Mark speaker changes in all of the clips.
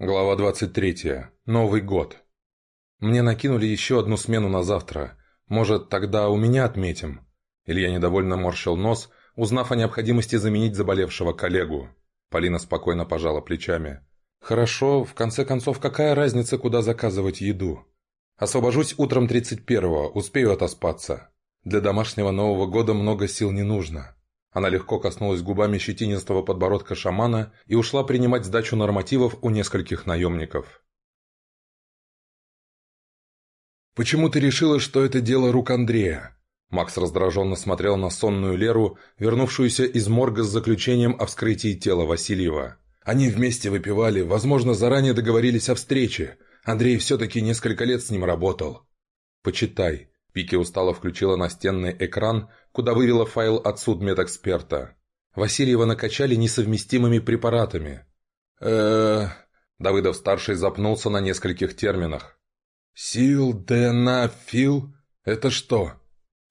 Speaker 1: Глава 23. Новый год. Мне накинули еще одну смену на завтра. Может, тогда у меня отметим? Илья недовольно морщил нос, узнав о необходимости заменить заболевшего коллегу. Полина спокойно пожала плечами. «Хорошо, в конце концов, какая разница, куда заказывать еду? Освобожусь утром 31-го, успею отоспаться. Для домашнего Нового года много сил не нужно. Она легко коснулась губами щетинистого подбородка шамана и ушла принимать сдачу нормативов у нескольких наемников. «Почему ты решила, что это дело рук Андрея?» Макс раздраженно смотрел на сонную Леру, вернувшуюся из морга с заключением о вскрытии тела Васильева. Они вместе выпивали, возможно, заранее договорились о встрече. Андрей все-таки несколько лет с ним работал. «Почитай», Пики устало включила настенный экран, куда вывела файл от судмедэксперта. Васильева накачали несовместимыми препаратами. э Давыдов-старший запнулся на нескольких терминах. «Сил-де-на-фил? Это что?»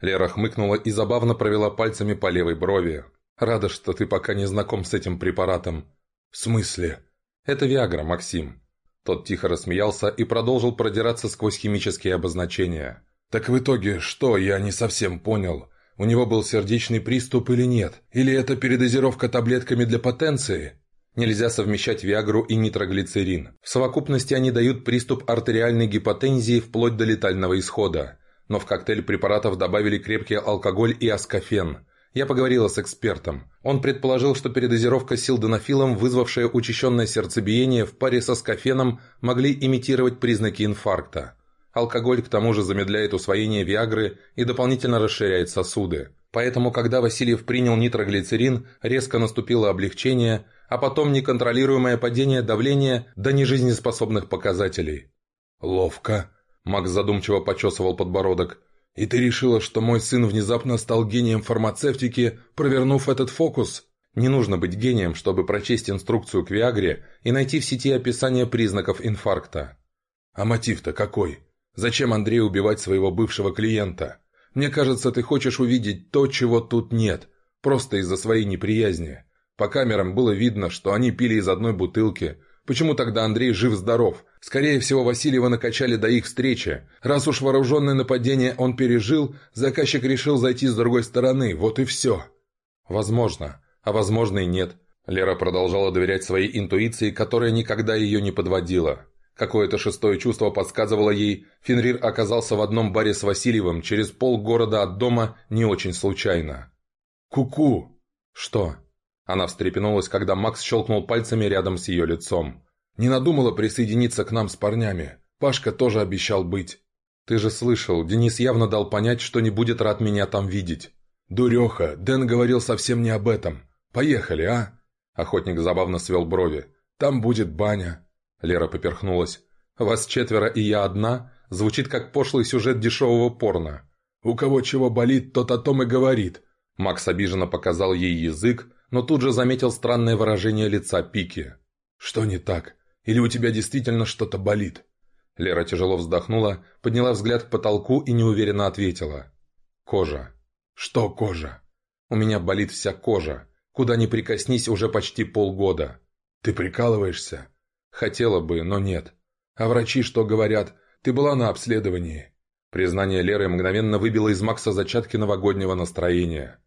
Speaker 1: Лера хмыкнула и забавно провела пальцами по левой брови. «Рада, что ты пока не знаком с этим препаратом». «В смысле?» «Это Виагра, Максим». Тот тихо рассмеялся и продолжил продираться сквозь химические обозначения. «Так в итоге что, я не совсем понял. У него был сердечный приступ или нет? Или это передозировка таблетками для потенции?» Нельзя совмещать Виагру и нитроглицерин. В совокупности они дают приступ артериальной гипотензии вплоть до летального исхода. Но в коктейль препаратов добавили крепкий алкоголь и аскофен. Я поговорила с экспертом. Он предположил, что передозировка силденафилом, вызвавшая учащенное сердцебиение в паре со скофеном, могли имитировать признаки инфаркта. Алкоголь к тому же замедляет усвоение Виагры и дополнительно расширяет сосуды. Поэтому, когда Васильев принял нитроглицерин, резко наступило облегчение, а потом неконтролируемое падение давления до нежизнеспособных показателей. «Ловко», – Макс задумчиво почесывал подбородок. «И ты решила, что мой сын внезапно стал гением фармацевтики, провернув этот фокус?» Не нужно быть гением, чтобы прочесть инструкцию к Виагре и найти в сети описание признаков инфаркта. «А мотив-то какой?» Зачем Андрею убивать своего бывшего клиента? Мне кажется, ты хочешь увидеть то, чего тут нет, просто из-за своей неприязни. По камерам было видно, что они пили из одной бутылки. Почему тогда Андрей жив-здоров? Скорее всего, Васильева накачали до их встречи. Раз уж вооруженное нападение он пережил, заказчик решил зайти с другой стороны, вот и все. Возможно, а возможно и нет. Лера продолжала доверять своей интуиции, которая никогда ее не подводила. Какое-то шестое чувство подсказывало ей, Фенрир оказался в одном баре с Васильевым через полгорода от дома не очень случайно. «Ку-ку!» «Что?» Она встрепенулась, когда Макс щелкнул пальцами рядом с ее лицом. «Не надумала присоединиться к нам с парнями. Пашка тоже обещал быть». «Ты же слышал, Денис явно дал понять, что не будет рад меня там видеть». «Дуреха, Дэн говорил совсем не об этом. Поехали, а?» Охотник забавно свел брови. «Там будет баня, Лера поперхнулась. «Вас четверо и я одна?» Звучит как пошлый сюжет дешевого порно. «У кого чего болит, тот о том и говорит». Макс обиженно показал ей язык, но тут же заметил странное выражение лица Пики. «Что не так? Или у тебя действительно что-то болит?» Лера тяжело вздохнула, подняла взгляд к потолку и неуверенно ответила. «Кожа». «Что кожа?» «У меня болит вся кожа. Куда ни прикоснись уже почти полгода». «Ты прикалываешься?» Хотела бы, но нет. А врачи что говорят? Ты была на обследовании. Признание Леры мгновенно выбило из Макса зачатки новогоднего настроения.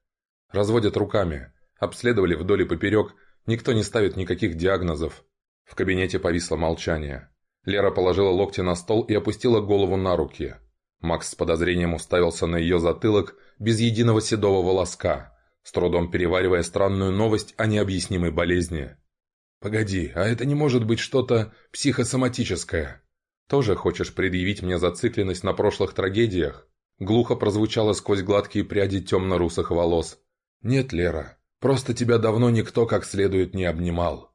Speaker 1: Разводят руками. Обследовали вдоль и поперек. Никто не ставит никаких диагнозов. В кабинете повисло молчание. Лера положила локти на стол и опустила голову на руки. Макс с подозрением уставился на ее затылок без единого седого волоска, с трудом переваривая странную новость о необъяснимой болезни. «Погоди, а это не может быть что-то психосоматическое?» «Тоже хочешь предъявить мне зацикленность на прошлых трагедиях?» Глухо прозвучало сквозь гладкие пряди темно-русых волос. «Нет, Лера, просто тебя давно никто как следует не обнимал».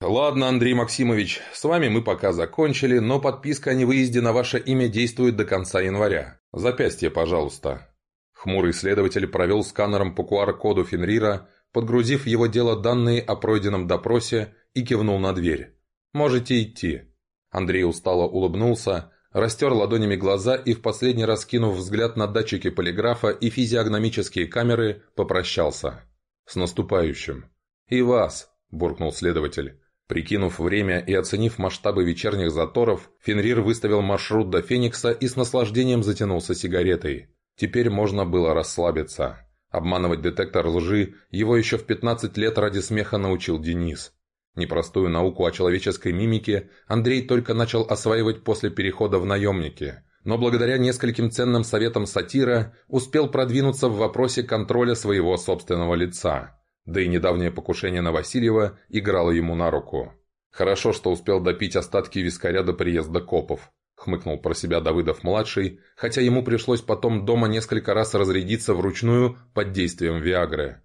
Speaker 1: «Ладно, Андрей Максимович, с вами мы пока закончили, но подписка о невыезде на ваше имя действует до конца января. Запястье, пожалуйста». Хмурый следователь провел сканером по QR-коду Фенрира, подгрузив в его дело данные о пройденном допросе и кивнул на дверь. «Можете идти». Андрей устало улыбнулся, растер ладонями глаза и в последний раз кинув взгляд на датчики полиграфа и физиогномические камеры, попрощался. «С наступающим!» «И вас!» – буркнул следователь. Прикинув время и оценив масштабы вечерних заторов, Фенрир выставил маршрут до Феникса и с наслаждением затянулся сигаретой. Теперь можно было расслабиться. Обманывать детектор лжи его еще в 15 лет ради смеха научил Денис. Непростую науку о человеческой мимике Андрей только начал осваивать после перехода в наемники, но благодаря нескольким ценным советам сатира успел продвинуться в вопросе контроля своего собственного лица. Да и недавнее покушение на Васильева играло ему на руку. Хорошо, что успел допить остатки вискаря до приезда копов. Хмыкнул про себя Давыдов-младший, хотя ему пришлось потом дома несколько раз разрядиться вручную под действием Виагры.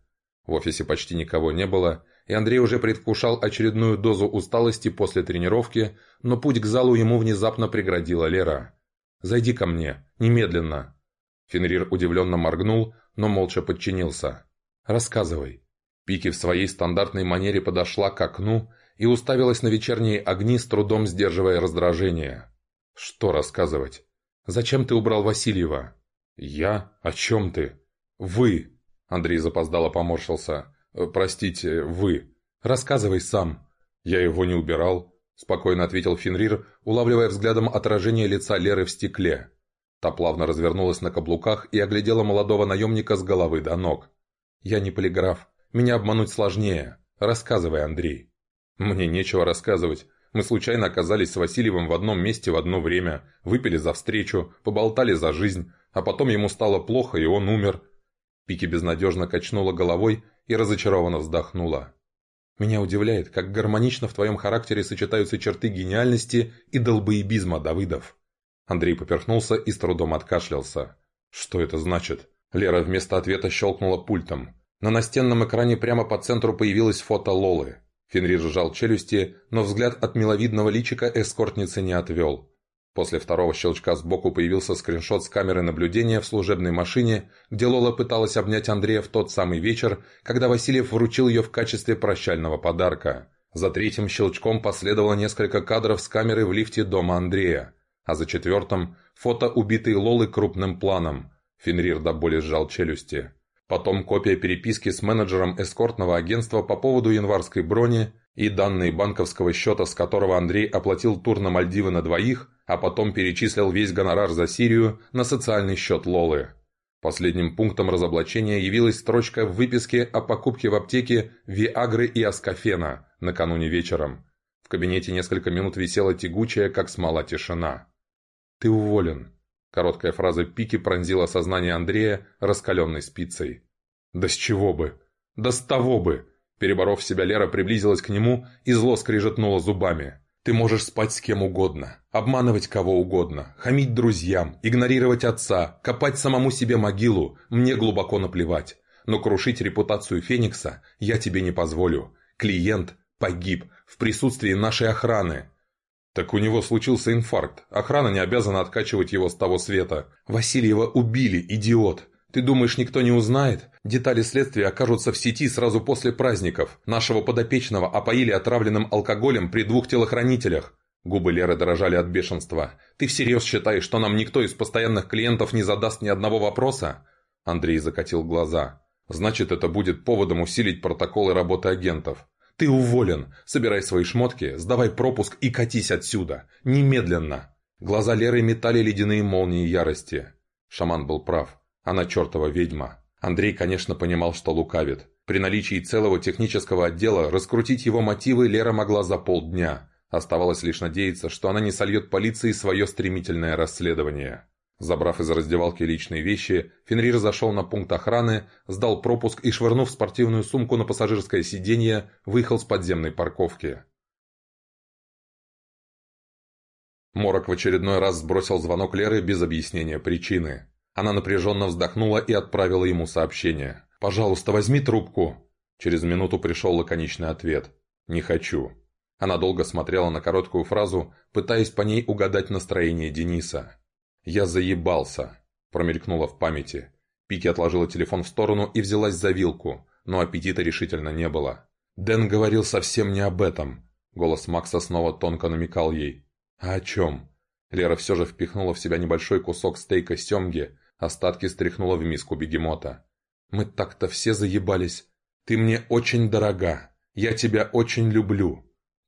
Speaker 1: В офисе почти никого не было, и Андрей уже предвкушал очередную дозу усталости после тренировки, но путь к залу ему внезапно преградила Лера. «Зайди ко мне, немедленно». Фенрир удивленно моргнул, но молча подчинился. «Рассказывай». Пики в своей стандартной манере подошла к окну и уставилась на вечерние огни, с трудом сдерживая раздражение. «Что рассказывать? Зачем ты убрал Васильева?» «Я? О чем ты?» «Вы!» Андрей запоздало поморщился. «Э, «Простите, вы. Рассказывай сам». «Я его не убирал», — спокойно ответил Фенрир, улавливая взглядом отражение лица Леры в стекле. Та плавно развернулась на каблуках и оглядела молодого наемника с головы до ног. «Я не полиграф. Меня обмануть сложнее. Рассказывай, Андрей». «Мне нечего рассказывать. Мы случайно оказались с Васильевым в одном месте в одно время, выпили за встречу, поболтали за жизнь, а потом ему стало плохо, и он умер». Пики безнадежно качнула головой и разочарованно вздохнула. «Меня удивляет, как гармонично в твоем характере сочетаются черты гениальности и долбоебизма, Давыдов». Андрей поперхнулся и с трудом откашлялся. «Что это значит?» Лера вместо ответа щелкнула пультом. На настенном экране прямо по центру появилось фото Лолы. Фенрир сжал челюсти, но взгляд от миловидного личика эскортницы не отвел. После второго щелчка сбоку появился скриншот с камеры наблюдения в служебной машине, где Лола пыталась обнять Андрея в тот самый вечер, когда Васильев вручил ее в качестве прощального подарка. За третьим щелчком последовало несколько кадров с камеры в лифте дома Андрея, а за четвертым – фото убитой Лолы крупным планом. Фенрир до боли сжал челюсти. Потом копия переписки с менеджером эскортного агентства по поводу январской брони и данные банковского счета, с которого Андрей оплатил тур на Мальдивы на двоих, а потом перечислил весь гонорар за Сирию на социальный счет Лолы. Последним пунктом разоблачения явилась строчка в выписке о покупке в аптеке Виагры и Аскофена накануне вечером. В кабинете несколько минут висела тягучая, как смола, тишина. «Ты уволен», Короткая фраза пики пронзила сознание Андрея раскаленной спицей. «Да с чего бы? Да с того бы!» Переборов себя, Лера приблизилась к нему и зло скрижетнула зубами. «Ты можешь спать с кем угодно, обманывать кого угодно, хамить друзьям, игнорировать отца, копать самому себе могилу, мне глубоко наплевать. Но крушить репутацию Феникса я тебе не позволю. Клиент погиб в присутствии нашей охраны. «Так у него случился инфаркт. Охрана не обязана откачивать его с того света. Васильева убили, идиот. Ты думаешь, никто не узнает? Детали следствия окажутся в сети сразу после праздников. Нашего подопечного опоили отравленным алкоголем при двух телохранителях». Губы Леры дрожали от бешенства. «Ты всерьез считаешь, что нам никто из постоянных клиентов не задаст ни одного вопроса?» Андрей закатил глаза. «Значит, это будет поводом усилить протоколы работы агентов. «Ты уволен! Собирай свои шмотки, сдавай пропуск и катись отсюда! Немедленно!» Глаза Леры метали ледяные молнии ярости. Шаман был прав. Она чертова ведьма. Андрей, конечно, понимал, что лукавит. При наличии целого технического отдела раскрутить его мотивы Лера могла за полдня. Оставалось лишь надеяться, что она не сольет полиции свое стремительное расследование. Забрав из раздевалки личные вещи, Фенрир зашел на пункт охраны, сдал пропуск и, швырнув спортивную сумку на пассажирское сиденье, выехал с подземной парковки. Морок в очередной раз сбросил звонок Леры без объяснения причины. Она напряженно вздохнула и отправила ему сообщение. «Пожалуйста, возьми трубку!» Через минуту пришел лаконичный ответ. «Не хочу». Она долго смотрела на короткую фразу, пытаясь по ней угадать настроение Дениса. «Я заебался», – промелькнуло в памяти. Пики отложила телефон в сторону и взялась за вилку, но аппетита решительно не было. «Дэн говорил совсем не об этом», – голос Макса снова тонко намекал ей. «А о чем?» Лера все же впихнула в себя небольшой кусок стейка семги, остатки стряхнула в миску бегемота. «Мы так-то все заебались. Ты мне очень дорога. «Я тебя очень люблю».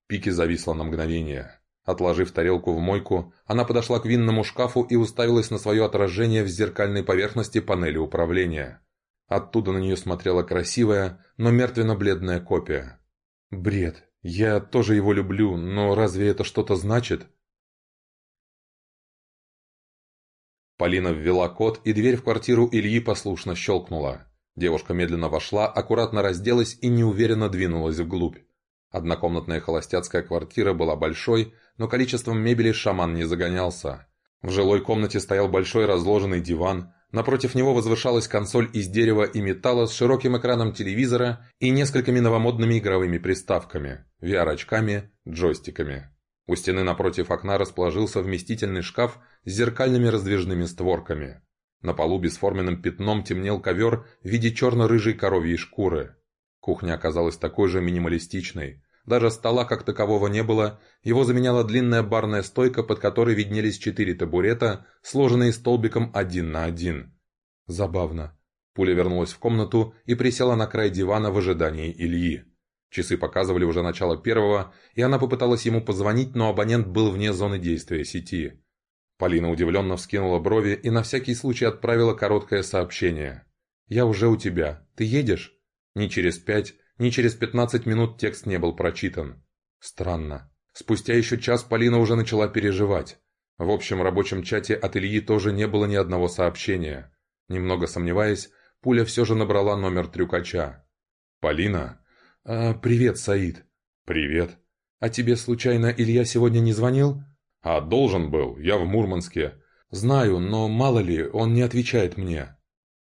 Speaker 1: Пики зависла на мгновение. Отложив тарелку в мойку, она подошла к винному шкафу и уставилась на свое отражение в зеркальной поверхности панели управления. Оттуда на нее смотрела красивая, но мертвенно-бледная копия. «Бред. Я тоже его люблю, но разве это что-то значит?» Полина ввела код, и дверь в квартиру Ильи послушно щелкнула. Девушка медленно вошла, аккуратно разделась и неуверенно двинулась вглубь. Однокомнатная холостяцкая квартира была большой, но количеством мебели шаман не загонялся. В жилой комнате стоял большой разложенный диван, напротив него возвышалась консоль из дерева и металла с широким экраном телевизора и несколькими новомодными игровыми приставками, VR-очками, джойстиками. У стены напротив окна расположился вместительный шкаф с зеркальными раздвижными створками. На полу бесформенным пятном темнел ковер в виде черно-рыжей коровьей шкуры. Кухня оказалась такой же минималистичной. Даже стола как такового не было, его заменяла длинная барная стойка, под которой виднелись четыре табурета, сложенные столбиком один на один. Забавно. Пуля вернулась в комнату и присела на край дивана в ожидании Ильи. Часы показывали уже начало первого, и она попыталась ему позвонить, но абонент был вне зоны действия сети. Полина удивленно вскинула брови и на всякий случай отправила короткое сообщение. «Я уже у тебя. Ты едешь?» Ни через пять, ни через пятнадцать минут текст не был прочитан. Странно. Спустя еще час Полина уже начала переживать. В общем рабочем чате от Ильи тоже не было ни одного сообщения. Немного сомневаясь, пуля все же набрала номер трюкача. «Полина?» «А, «Привет, Саид». «Привет». «А тебе, случайно, Илья сегодня не звонил?» «А должен был, я в Мурманске». «Знаю, но мало ли, он не отвечает мне».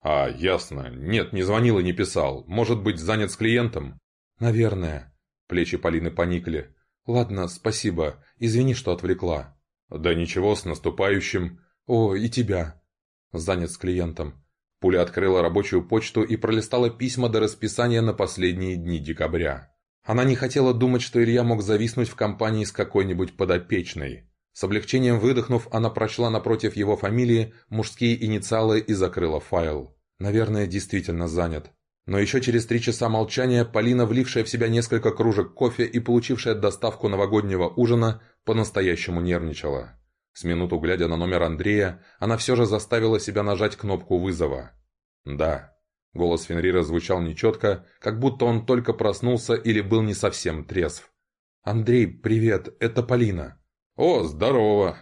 Speaker 1: «А, ясно. Нет, не звонил и не писал. Может быть, занят с клиентом?» «Наверное». Плечи Полины поникли. «Ладно, спасибо. Извини, что отвлекла». «Да ничего, с наступающим». «О, и тебя». «Занят с клиентом». Пуля открыла рабочую почту и пролистала письма до расписания на последние дни декабря. Она не хотела думать, что Илья мог зависнуть в компании с какой-нибудь подопечной. С облегчением выдохнув, она прочла напротив его фамилии мужские инициалы и закрыла файл. Наверное, действительно занят. Но еще через три часа молчания Полина, влившая в себя несколько кружек кофе и получившая доставку новогоднего ужина, по-настоящему нервничала. С минуту глядя на номер Андрея, она все же заставила себя нажать кнопку вызова. «Да». Голос Фенрира звучал нечетко, как будто он только проснулся или был не совсем трезв. «Андрей, привет, это Полина». «О, здорово!»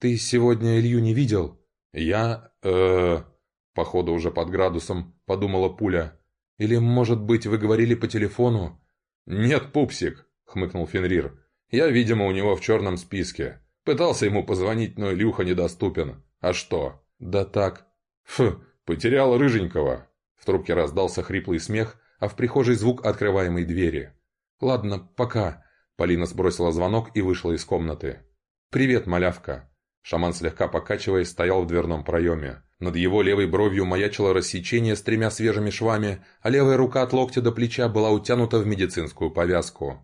Speaker 1: «Ты сегодня Илью не видел?» «Я... э Походу уже под градусом, подумала пуля. «Или, может быть, вы говорили по телефону?» «Нет, пупсик», — хмыкнул Фенрир. «Я, видимо, у него в черном списке. Пытался ему позвонить, но Илюха недоступен. А что?» «Да так». «Фу, потерял рыженького». В трубке раздался хриплый смех, а в прихожей звук открываемой двери. «Ладно, пока». Полина сбросила звонок и вышла из комнаты. «Привет, малявка!» Шаман, слегка покачиваясь, стоял в дверном проеме. Над его левой бровью маячило рассечение с тремя свежими швами, а левая рука от локтя до плеча была утянута в медицинскую повязку.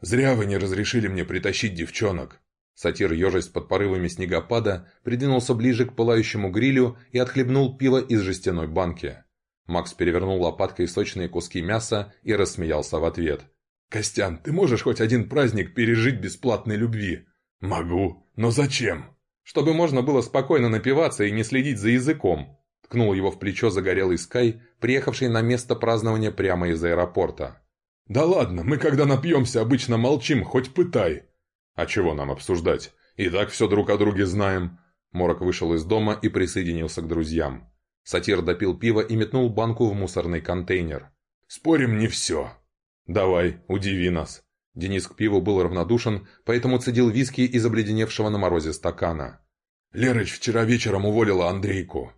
Speaker 2: «Зря вы не разрешили мне притащить девчонок!»
Speaker 1: Сатир, ежась под порывами снегопада, придвинулся ближе к пылающему грилю и отхлебнул пиво из жестяной банки. Макс перевернул лопаткой сочные куски мяса и рассмеялся в ответ –
Speaker 2: «Костян, ты можешь хоть один праздник пережить бесплатной любви?» «Могу. Но зачем?»
Speaker 1: «Чтобы можно было спокойно напиваться и не следить за языком», ткнул его в плечо загорелый Скай, приехавший на место празднования прямо из аэропорта.
Speaker 2: «Да ладно, мы когда напьемся обычно молчим, хоть пытай».
Speaker 1: «А чего нам обсуждать? И так все друг о друге знаем». Морок вышел из дома и присоединился к друзьям. Сатир допил пиво и метнул банку в мусорный контейнер.
Speaker 2: «Спорим, не все»,
Speaker 1: «Давай, удиви нас». Денис к пиву был равнодушен, поэтому цедил виски из обледеневшего на морозе стакана.
Speaker 2: «Лерыч вчера вечером уволила Андрейку».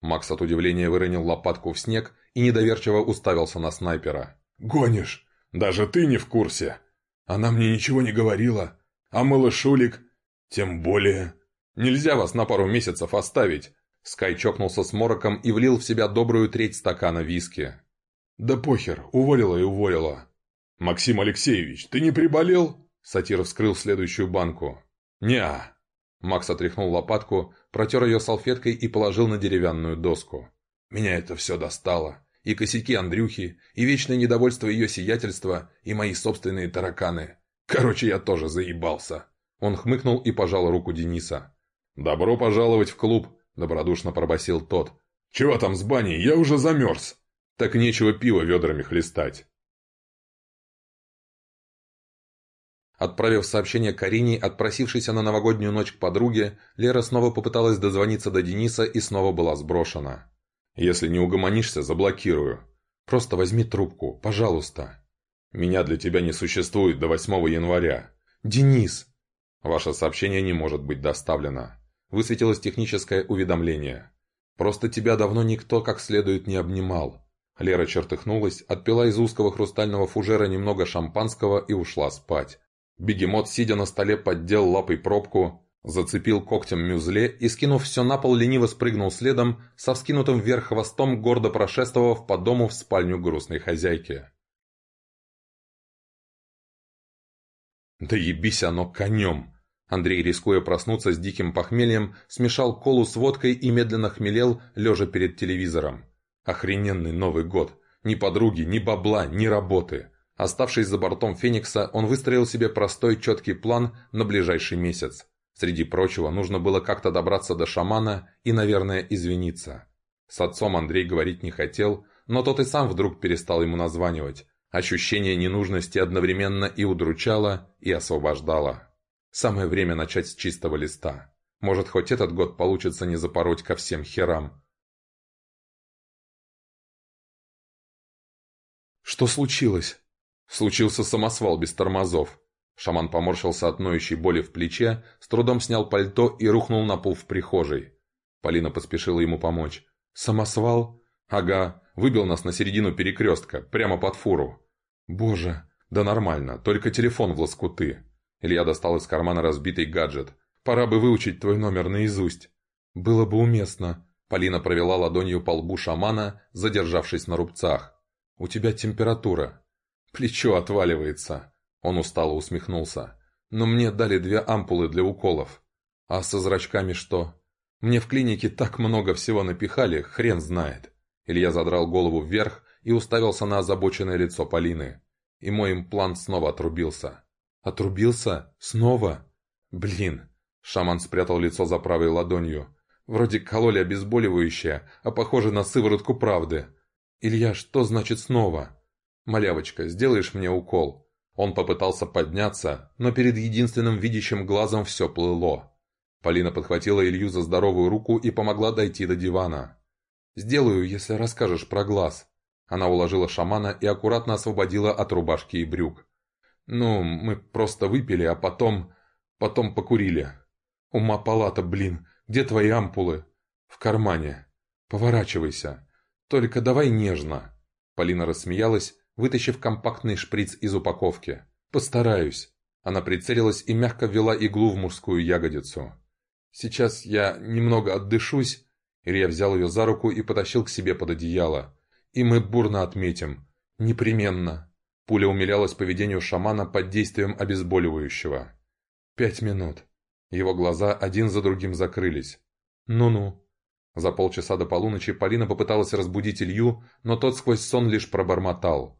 Speaker 1: Макс от удивления выронил лопатку в снег и недоверчиво уставился на снайпера.
Speaker 2: «Гонишь? Даже ты не в курсе. Она мне ничего не говорила. А малышулик? Тем более.
Speaker 1: Нельзя вас на пару месяцев оставить». Скай чокнулся с мороком и влил в себя добрую треть стакана виски.
Speaker 2: «Да похер, уволила и уволила. «Максим Алексеевич, ты не приболел?»
Speaker 1: Сатир вскрыл следующую банку.
Speaker 2: «Не-а».
Speaker 1: Макс отряхнул лопатку, протер ее салфеткой и положил на деревянную доску.
Speaker 2: «Меня это все достало.
Speaker 1: И косяки Андрюхи, и вечное недовольство ее сиятельства, и мои собственные тараканы. Короче, я тоже заебался. Он хмыкнул и пожал руку Дениса. «Добро пожаловать в клуб», – добродушно пробасил тот. «Чего там с баней? Я уже замерз». «Так нечего пиво ведрами хлестать». Отправив сообщение Карине, отпросившейся на новогоднюю ночь к подруге, Лера снова попыталась дозвониться до Дениса и снова была сброшена. «Если не угомонишься, заблокирую. Просто возьми трубку, пожалуйста». «Меня для тебя не существует до 8 января». «Денис!» «Ваше сообщение не может быть доставлено». Высветилось техническое уведомление. «Просто тебя давно никто как следует не обнимал». Лера чертыхнулась, отпила из узкого хрустального фужера немного шампанского и ушла спать. Бегемот, сидя на столе, поддел лапой пробку, зацепил когтем мюзле и, скинув все на пол, лениво спрыгнул следом, со вскинутым вверх хвостом, гордо прошествовав по дому в спальню грустной хозяйки. «Да ебись оно конем!» Андрей, рискуя проснуться с диким похмельем, смешал колу с водкой и медленно хмелел, лежа перед телевизором. Охрененный Новый год! Ни подруги, ни бабла, ни работы! Оставшись за бортом «Феникса», он выстроил себе простой четкий план на ближайший месяц. Среди прочего, нужно было как-то добраться до шамана и, наверное, извиниться. С отцом Андрей говорить не хотел, но тот и сам вдруг перестал ему названивать. Ощущение ненужности одновременно и удручало, и освобождало. Самое время начать с чистого листа. Может, хоть этот год получится не запороть ко всем херам. «Что случилось?» Случился самосвал без тормозов. Шаман поморщился от ноющей боли в плече, с трудом снял пальто и рухнул на пол в прихожей. Полина поспешила ему помочь. «Самосвал?» «Ага, выбил нас на середину перекрестка, прямо под фуру». «Боже, да нормально, только телефон в лоскуты». Илья достал из кармана разбитый гаджет. «Пора бы выучить твой номер наизусть». «Было бы уместно». Полина провела ладонью по лбу шамана, задержавшись на рубцах. «У тебя температура. Плечо отваливается. Он устало усмехнулся. Но мне дали две ампулы для уколов. А со зрачками что? Мне в клинике так много всего напихали, хрен знает. Илья задрал голову вверх и уставился на озабоченное лицо Полины. И мой имплант снова отрубился. Отрубился? Снова? Блин. Шаман спрятал лицо за правой ладонью. Вроде кололи обезболивающее, а похоже на сыворотку правды. Илья, что значит снова? «Малявочка, сделаешь мне укол?» Он попытался подняться, но перед единственным видящим глазом все плыло. Полина подхватила Илью за здоровую руку и помогла дойти до дивана. «Сделаю, если расскажешь про глаз». Она уложила шамана и аккуратно освободила от рубашки и брюк. «Ну, мы просто выпили, а потом... потом покурили. Ума палата, блин, где твои ампулы?» «В кармане. Поворачивайся. Только давай нежно». Полина рассмеялась, вытащив компактный шприц из упаковки. «Постараюсь». Она прицелилась и мягко ввела иглу в мужскую ягодицу. «Сейчас я немного отдышусь». Илья взял ее за руку и потащил к себе под одеяло. «И мы бурно отметим. Непременно». Пуля умилялась поведению шамана под действием обезболивающего. «Пять минут». Его глаза один за другим закрылись. «Ну-ну». За полчаса до полуночи Полина попыталась разбудить Илью, но тот сквозь сон лишь пробормотал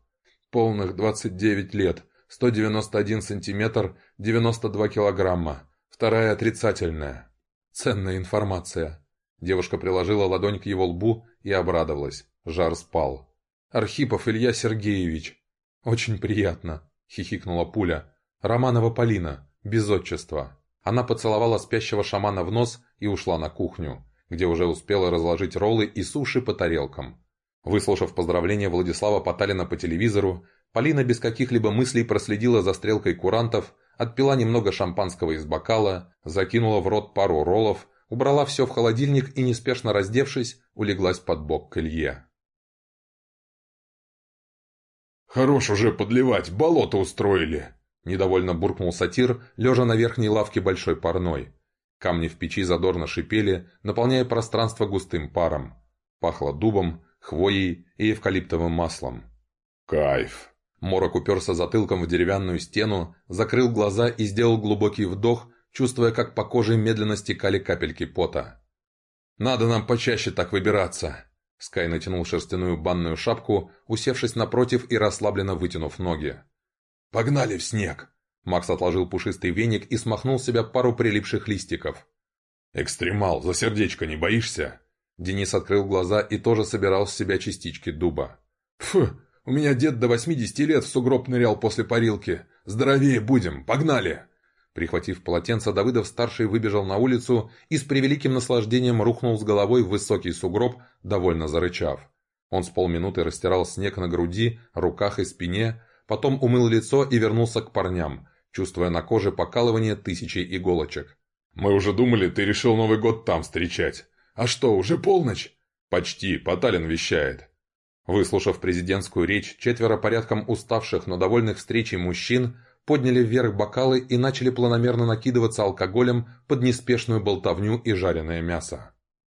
Speaker 1: полных 29 лет, 191 сантиметр, 92 килограмма. Вторая отрицательная. Ценная информация. Девушка приложила ладонь к его лбу и обрадовалась. Жар спал. «Архипов Илья Сергеевич». «Очень приятно», — хихикнула пуля. «Романова Полина, без отчества». Она поцеловала спящего шамана в нос и ушла на кухню, где уже успела разложить роллы и суши по тарелкам. Выслушав поздравления Владислава Поталина по телевизору, Полина без каких-либо мыслей проследила за стрелкой курантов, отпила немного шампанского из бокала, закинула в рот пару роллов, убрала все в холодильник и, неспешно раздевшись, улеглась под бок к Илье.
Speaker 2: «Хорош уже подливать, болото устроили!»
Speaker 1: Недовольно буркнул сатир, лежа на верхней лавке большой парной. Камни в печи задорно шипели, наполняя пространство густым паром. Пахло дубом, хвоей и эвкалиптовым маслом.
Speaker 2: «Кайф!»
Speaker 1: Морок уперся затылком в деревянную стену, закрыл глаза и сделал глубокий вдох, чувствуя, как по коже медленно стекали капельки пота. «Надо нам почаще так выбираться!» Скай натянул шерстяную банную шапку, усевшись напротив и расслабленно вытянув ноги.
Speaker 2: «Погнали в снег!»
Speaker 1: Макс отложил пушистый веник и смахнул с себя пару прилипших листиков.
Speaker 2: «Экстремал, за сердечко не боишься?»
Speaker 1: Денис открыл глаза и тоже собирал с себя частички дуба.
Speaker 2: «Фу, у меня дед до восьмидесяти лет в сугроб нырял после парилки. Здоровее будем, погнали!»
Speaker 1: Прихватив полотенце, Давыдов-старший выбежал на улицу и с превеликим наслаждением рухнул с головой в высокий сугроб, довольно зарычав. Он с полминуты растирал снег на груди, руках и спине, потом умыл лицо и вернулся к парням, чувствуя на коже покалывание тысячи иголочек.
Speaker 2: «Мы уже думали, ты решил Новый год там встречать. А что, уже полночь?» «Почти, Поталин вещает».
Speaker 1: Выслушав президентскую речь, четверо порядком уставших, но довольных встречей мужчин – подняли вверх бокалы и начали планомерно накидываться алкоголем под неспешную болтовню и жареное мясо.